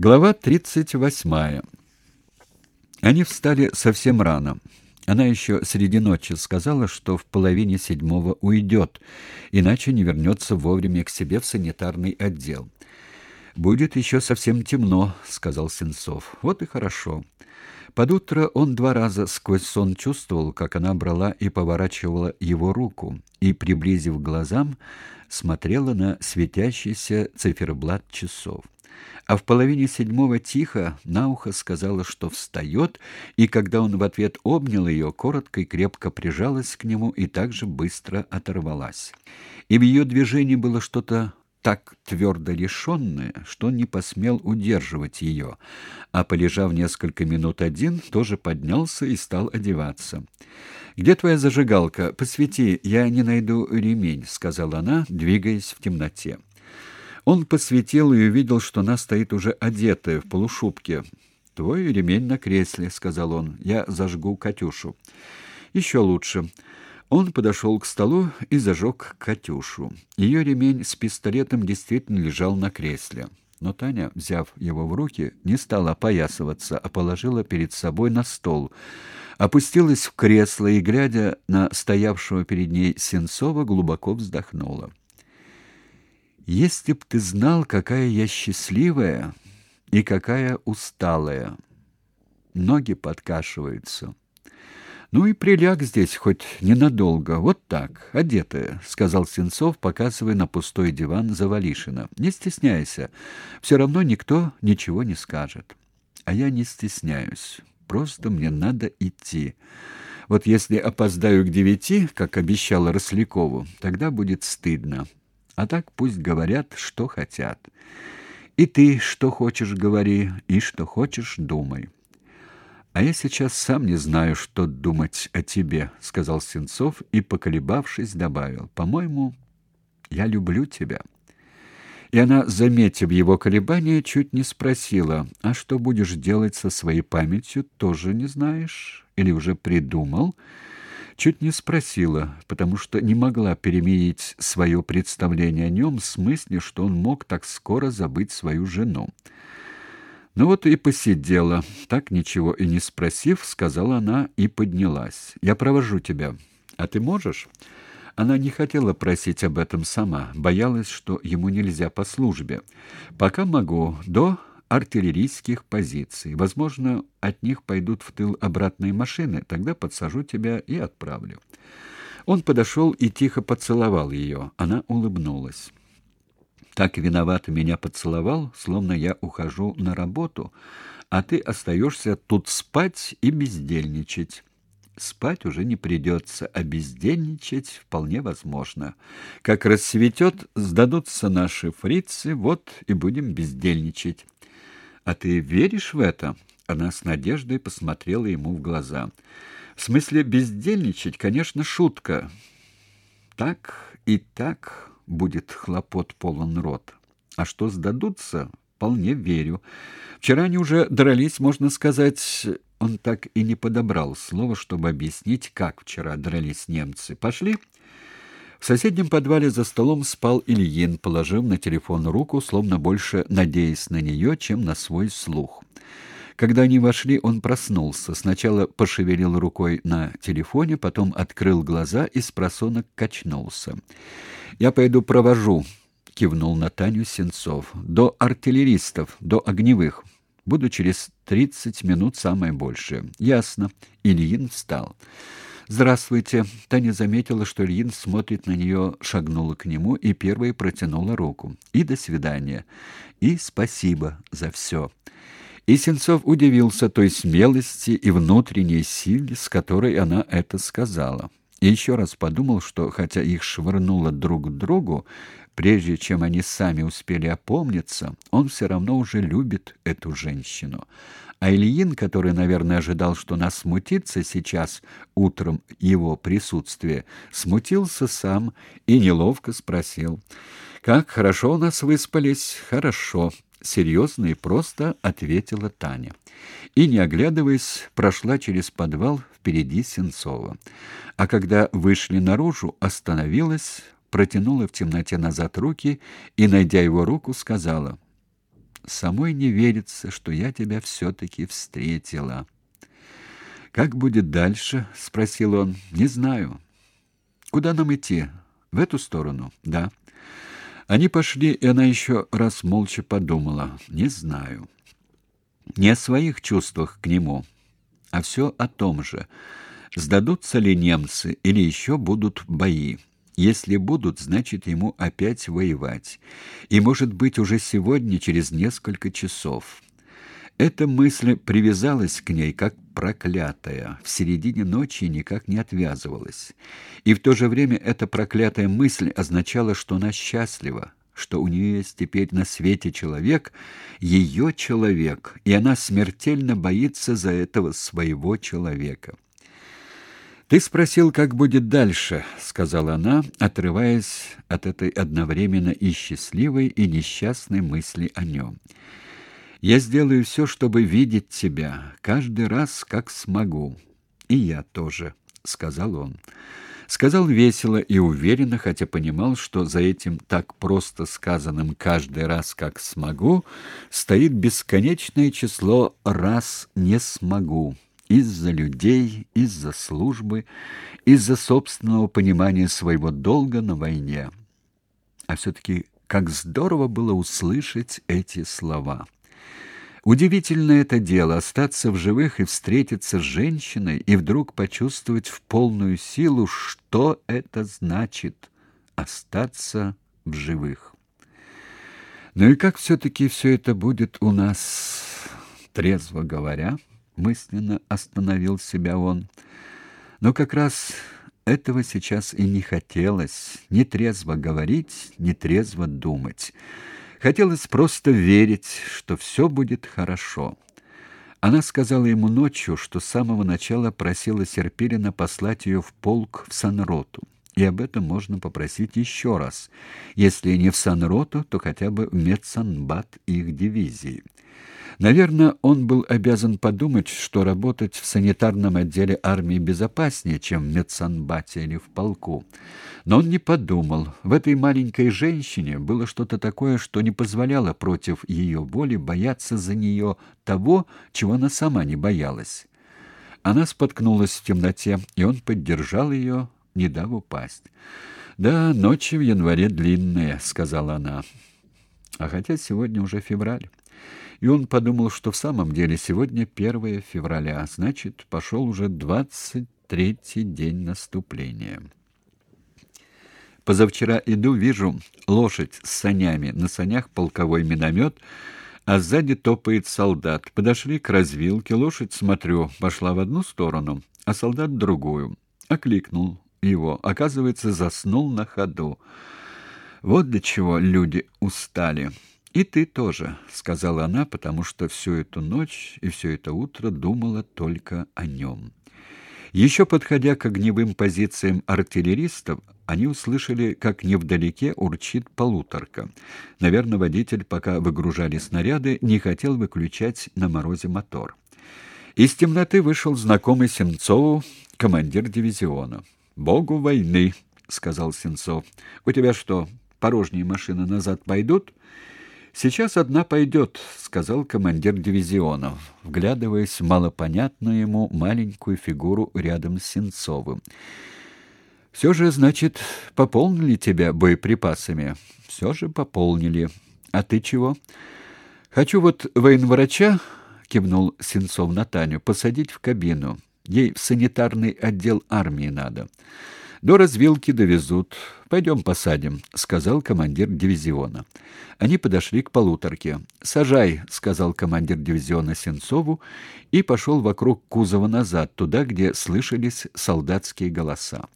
Глава 38. Они встали совсем рано. Она еще среди ночи сказала, что в половине седьмого уйдет, иначе не вернется вовремя к себе в санитарный отдел. «Будет еще совсем темно», — сказал Сенцов. «Вот и хорошо». Под утро он два раза сквозь сон чувствовал, как она брала и поворачивала его руку, и, приблизив глазам, смотрела на светящийся циферблат часов а в половине седьмого тихо на ухо сказала, что встает, и когда он в ответ обнял ее, коротко и крепко прижалась к нему и также быстро оторвалась. И в ее движении было что-то так твердо решенное, что он не посмел удерживать ее, а, полежав несколько минут один, тоже поднялся и стал одеваться. «Где твоя зажигалка? Посвети, я не найду ремень», — сказала она, двигаясь в темноте. Он посветил и увидел, что она стоит уже одетая, в полушубке. «Твой ремень на кресле», — сказал он. «Я зажгу Катюшу». «Еще лучше». Он подошел к столу и зажег Катюшу. Ее ремень с пистолетом действительно лежал на кресле. Но Таня, взяв его в руки, не стала опоясываться, а положила перед собой на стол. Опустилась в кресло и, глядя на стоявшего перед ней Сенцова, глубоко вздохнула. Если б ты знал, какая я счастливая и какая усталая. Ноги подкашиваются. Ну и приляг здесь хоть ненадолго, вот так, одетая, сказал Сенцов, показывая на пустой диван Завалишина. Не стесняйся, все равно никто ничего не скажет. А я не стесняюсь. Просто мне надо идти. Вот если опоздаю к девяти, как обещала Рослякову, тогда будет стыдно. А так пусть говорят, что хотят. И ты что хочешь говори, и что хочешь думай. А я сейчас сам не знаю, что думать о тебе, сказал Сенцов и, поколебавшись, добавил: "По-моему, я люблю тебя". И она, заметив его колебания, чуть не спросила: "А что будешь делать со своей памятью, тоже не знаешь или уже придумал?" Чуть не спросила, потому что не могла переменить свое представление о нем с мыслью, что он мог так скоро забыть свою жену. Ну вот и посидела, так ничего и не спросив, сказала она и поднялась. Я провожу тебя. А ты можешь? Она не хотела просить об этом сама, боялась, что ему нельзя по службе. Пока могу, до артиллерийских позиций. Возможно, от них пойдут в тыл обратные машины, тогда подсажу тебя и отправлю. Он подошел и тихо поцеловал ее. Она улыбнулась. Так виновато меня поцеловал, словно я ухожу на работу, а ты остаешься тут спать и бездельничать. Спать уже не придется, а бездельничать вполне возможно. Как рассветет, сдадутся наши фрицы, вот и будем бездельничать. А ты веришь в это? Она с надеждой посмотрела ему в глаза. В смысле бездельничать, конечно, шутка. Так и так будет хлопот полон рот. А что сдадутся, вполне верю. Вчера они уже дрались, можно сказать, он так и не подобрал слово, чтобы объяснить, как вчера дрались немцы. Пошли. В соседнем подвале за столом спал Ильин, положив на телефон руку, словно больше надеясь на нее, чем на свой слух. Когда они вошли, он проснулся. Сначала пошевелил рукой на телефоне, потом открыл глаза и с просонок качнулся. «Я пойду провожу», — кивнул на Таню Сенцов. «До артиллеристов, до огневых. Буду через тридцать минут самое большее». «Ясно». Ильин встал. «Здравствуйте». Таня заметила, что Ильин смотрит на нее, шагнула к нему и первой протянула руку. «И до свидания. И спасибо за все». И Сенцов удивился той смелости и внутренней силе, с которой она это сказала. И еще раз подумал, что хотя их швырнуло друг к другу, прежде чем они сами успели опомниться, он все равно уже любит эту женщину. А Ильин, который, наверное, ожидал, что нас смутится сейчас утром его присутствие, смутился сам и неловко спросил: "Как хорошо у нас выспались? Хорошо", серьезно и просто ответила Таня. И не оглядываясь, прошла через подвал впереди Сенцова. А когда вышли наружу, остановилась, протянула в темноте назад руки и, найдя его руку, сказала: Самой не верится, что я тебя все-таки встретила. «Как будет дальше?» — спросил он. «Не знаю». «Куда нам идти? В эту сторону?» «Да». Они пошли, и она еще раз молча подумала. «Не знаю». Не о своих чувствах к нему, а все о том же. Сдадутся ли немцы или еще будут бои? Если будут, значит ему опять воевать. И, может быть, уже сегодня, через несколько часов. Эта мысль привязалась к ней, как проклятая, в середине ночи никак не отвязывалась. И в то же время эта проклятая мысль означала, что она счастлива, что у нее есть теперь на свете человек, ее человек, и она смертельно боится за этого своего человека. Ты спросил, как будет дальше, сказала она, отрываясь от этой одновременно и счастливой, и несчастной мысли о нем. Сделаю все, чтобы видеть тебя каждый раз, как смогу. И я тоже, сказал он. Сказал весело и уверенно, хотя понимал, что за этим так просто сказанным каждый раз, как смогу, стоит бесконечное число раз не смогу из-за людей, из-за службы, из-за собственного понимания своего долга на войне. А все-таки как здорово было услышать эти слова. Удивительно это дело остаться в живых и встретиться с женщиной и вдруг почувствовать в полную силу, что это значит остаться в живых. Ну и как все таки все это будет у нас, трезво говоря, мысленно остановил себя он. Но как раз этого сейчас и не хотелось, ни трезво говорить, ни трезво думать. Хотелось просто верить, что все будет хорошо. Она сказала ему ночью, что с самого начала просила Серпилина послать ее в полк в Санроту. И об этом можно попросить еще раз. Если не в Санроту, то хотя бы в медсанбат их дивизии. Наверное, он был обязан подумать, что работать в санитарном отделе армии безопаснее, чем в медсанбате или в полку. Но он не подумал. В этой маленькой женщине было что-то такое, что не позволяло против ее воли бояться за нее того, чего она сама не боялась. Она споткнулась в темноте, и он поддержал ее, не дав упасть. «Да, ночи в январе длинные», — сказала она. «А хотя сегодня уже февраль». И он подумал, что в самом деле сегодня 1 февраля, значит, пошел уже двадцать третий день наступления. Позавчера иду, вижу лошадь с санями, на санях полковой миномет, а сзади топает солдат. Подошли к развилке, лошадь, смотрю, пошла в одну сторону, а солдат в другую. Окликнул его, оказывается, заснул на ходу. Вот до чего люди устали. И ты тоже, сказала она, потому что всю эту ночь и все это утро думала только о нем. Еще подходя к огневым позициям артиллеристов, они услышали, как невдалеке урчит полуторка. Наверное, водитель, пока выгружали снаряды, не хотел выключать на морозе мотор. Из темноты вышел знакомый Сенцову командир дивизиона. «Богу войны», — сказал Сенцов. «У тебя что, порожние машины назад пойдут?» Сейчас одна пойдет», — сказал командир дивизиона, вглядываясь в малопонятную ему маленькую фигуру рядом с Сенцовым. «Все же, значит, пополнили тебя боеприпасами?» «Все же пополнили. А ты чего?» «Хочу вот военврача», — кивнул Сенцов на Таню, — «посадить в кабину. Ей в санитарный отдел армии надо». До развилки довезут. Пойдем посадим, сказал командир дивизиона. Они подошли к полуторке. Сажай, сказал командир дивизиона Сенцову и пошел вокруг кузова назад, туда, где слышались солдатские голоса.